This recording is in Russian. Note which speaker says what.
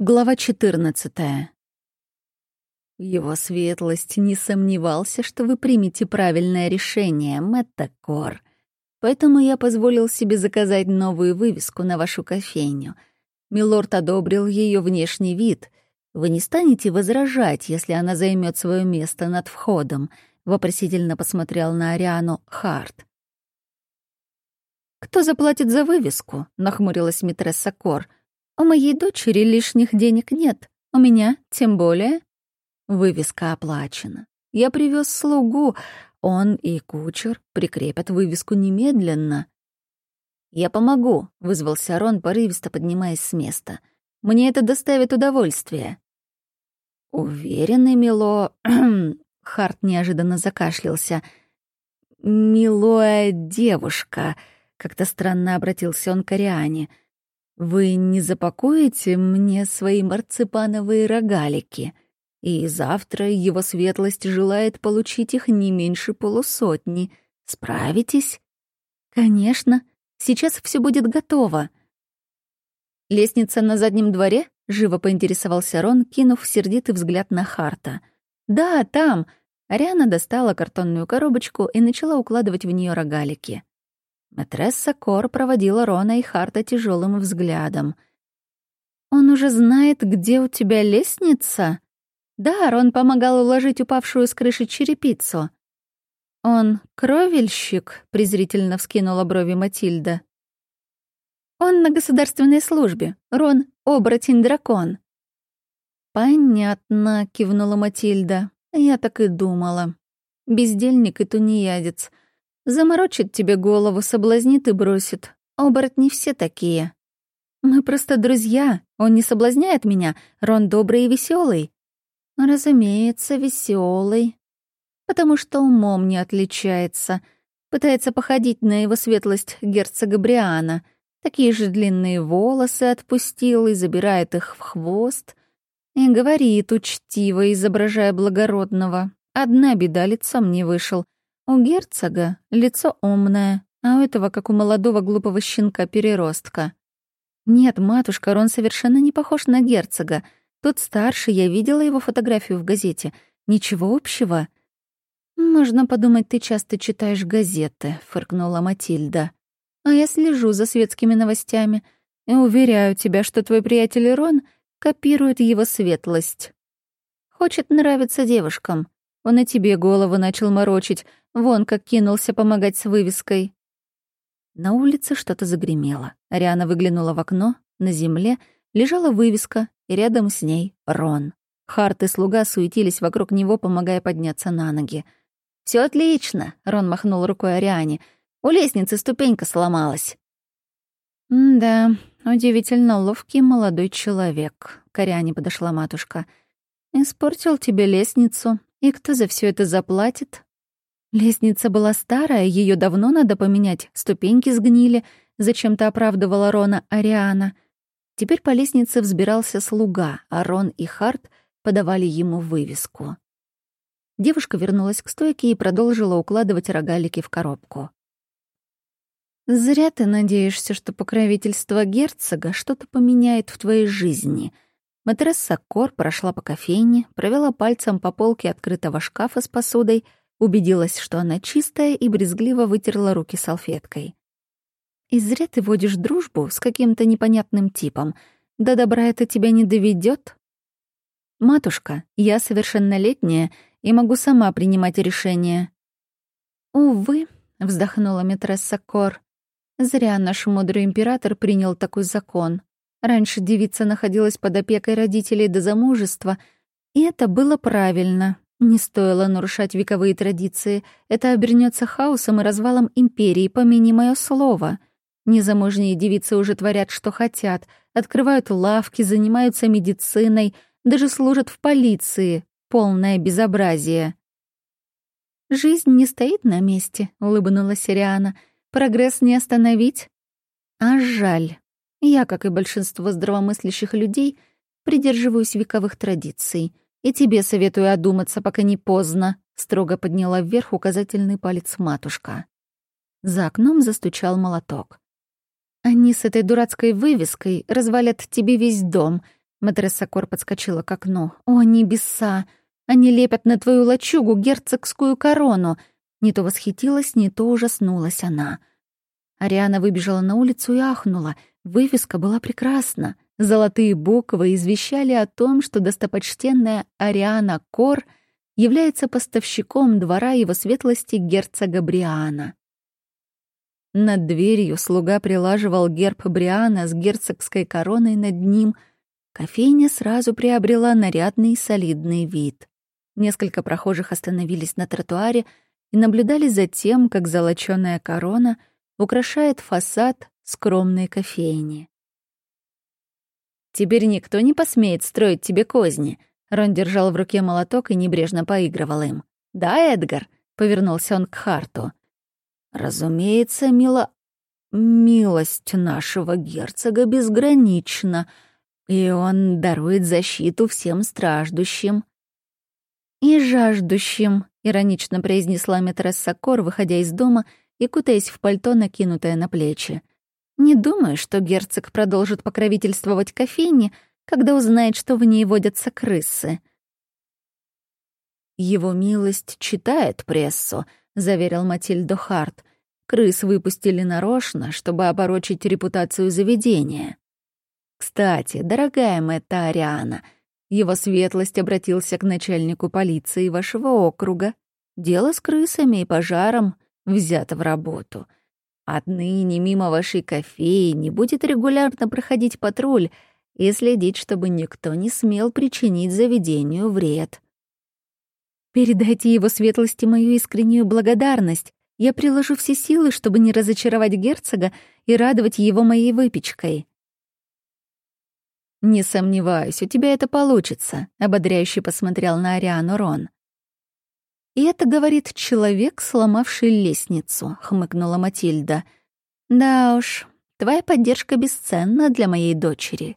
Speaker 1: Глава 14. Его светлость не сомневался, что вы примете правильное решение, Мэтта Кор. Поэтому я позволил себе заказать новую вывеску на вашу кофейню. Милорд одобрил ее внешний вид. Вы не станете возражать, если она займет свое место над входом, вопросительно посмотрел на Ариану Харт. «Кто заплатит за вывеску?» — нахмурилась митресса Кор — у моей дочери лишних денег нет, у меня тем более. Вывеска оплачена. Я привез слугу, он и кучер прикрепят вывеску немедленно. «Я помогу», — вызвался Рон, порывисто поднимаясь с места. «Мне это доставит удовольствие». «Уверенный, Мило...» Харт неожиданно закашлялся. «Милая девушка», — как-то странно обратился он к Ариане, — вы не запакуете мне свои марципановые рогалики? И завтра его светлость желает получить их не меньше полусотни. Справитесь? Конечно. Сейчас все будет готово. Лестница на заднем дворе? Живо поинтересовался Рон, кинув сердитый взгляд на Харта. Да, там. Ариана достала картонную коробочку и начала укладывать в нее рогалики. Матресса Кор проводила Рона и Харта тяжелым взглядом. «Он уже знает, где у тебя лестница?» «Да, Рон помогал уложить упавшую с крыши черепицу». «Он кровельщик?» — презрительно вскинула брови Матильда. «Он на государственной службе. Рон — оборотень-дракон». «Понятно», — кивнула Матильда. «Я так и думала. Бездельник и тунеядец. Заморочит тебе голову, соблазнит и бросит. Оборотни все такие. Мы просто друзья. Он не соблазняет меня. Рон добрый и веселый. Разумеется, веселый. Потому что умом не отличается. Пытается походить на его светлость герцога Бриана. Такие же длинные волосы отпустил и забирает их в хвост. И говорит учтиво, изображая благородного. Одна беда лицом не вышел — у герцога лицо умное, а у этого, как у молодого глупого щенка-переростка. Нет, матушка, Рон совершенно не похож на герцога. Тот старше, я видела его фотографию в газете. Ничего общего. «Можно подумать, ты часто читаешь газеты», — фыркнула Матильда. «А я слежу за светскими новостями и уверяю тебя, что твой приятель Рон копирует его светлость. Хочет нравиться девушкам. Он и тебе голову начал морочить, вон как кинулся помогать с вывеской. На улице что-то загремело. Ариана выглянула в окно, на земле лежала вывеска, и рядом с ней — Рон. Харт и слуга суетились вокруг него, помогая подняться на ноги. Все отлично!» — Рон махнул рукой Ариане. «У лестницы ступенька сломалась». «Да, удивительно ловкий молодой человек», — к Ариане подошла матушка. «Испортил тебе лестницу, и кто за все это заплатит? Лестница была старая, ее давно надо поменять, ступеньки сгнили, зачем-то оправдывала Рона Ариана. Теперь по лестнице взбирался слуга, а Рон и Харт подавали ему вывеску. Девушка вернулась к стойке и продолжила укладывать рогалики в коробку. «Зря ты надеешься, что покровительство герцога что-то поменяет в твоей жизни», Матресса Кор прошла по кофейне, провела пальцем по полке открытого шкафа с посудой, убедилась, что она чистая, и брезгливо вытерла руки салфеткой. «И зря ты водишь дружбу с каким-то непонятным типом. До добра это тебя не доведет. «Матушка, я совершеннолетняя и могу сама принимать решения». «Увы», — вздохнула Матресса Кор, — «зря наш мудрый император принял такой закон. Раньше девица находилась под опекой родителей до замужества, и это было правильно. Не стоило нарушать вековые традиции. Это обернется хаосом и развалом империи, помяни мое слово. Незамужние девицы уже творят, что хотят, открывают лавки, занимаются медициной, даже служат в полиции. Полное безобразие. «Жизнь не стоит на месте», — улыбнулась Сириана. «Прогресс не остановить?» «А жаль». Я, как и большинство здравомыслящих людей, придерживаюсь вековых традиций. И тебе советую одуматься, пока не поздно», — строго подняла вверх указательный палец матушка. За окном застучал молоток. «Они с этой дурацкой вывеской развалят тебе весь дом», Матресса Кор подскочила к окну. «О, небеса! Они лепят на твою лачугу герцогскую корону!» Не то восхитилась, не то ужаснулась она. Ариана выбежала на улицу и ахнула. Вывеска была прекрасна. Золотые буквы извещали о том, что достопочтенная Ариана Кор является поставщиком двора его светлости герцога Бриана. Над дверью слуга прилаживал герб Бриана с герцогской короной над ним. Кофейня сразу приобрела нарядный и солидный вид. Несколько прохожих остановились на тротуаре и наблюдали за тем, как золочёная корона украшает фасад скромной кофейни. «Теперь никто не посмеет строить тебе козни», Рон держал в руке молоток и небрежно поигрывал им. «Да, Эдгар?» — повернулся он к Харту. «Разумеется, мило... милость нашего герцога безгранична, и он дарует защиту всем страждущим». «И жаждущим», — иронично произнесла Метресса Кор, выходя из дома и кутаясь в пальто, накинутое на плечи. «Не думаю, что герцог продолжит покровительствовать кофейне, когда узнает, что в ней водятся крысы». «Его милость читает прессу», — заверил Матильдо Харт. «Крыс выпустили нарочно, чтобы оборочить репутацию заведения». «Кстати, дорогая Мэтта Ариана», — его светлость обратился к начальнику полиции вашего округа. Дело с крысами и пожаром взято в работу. Отныне мимо вашей кофейни будет регулярно проходить патруль и следить, чтобы никто не смел причинить заведению вред. Передайте его светлости мою искреннюю благодарность. Я приложу все силы, чтобы не разочаровать герцога и радовать его моей выпечкой. «Не сомневаюсь, у тебя это получится», — ободряюще посмотрел на Ариану Рон. «И это говорит человек, сломавший лестницу», — хмыкнула Матильда. «Да уж, твоя поддержка бесценна для моей дочери.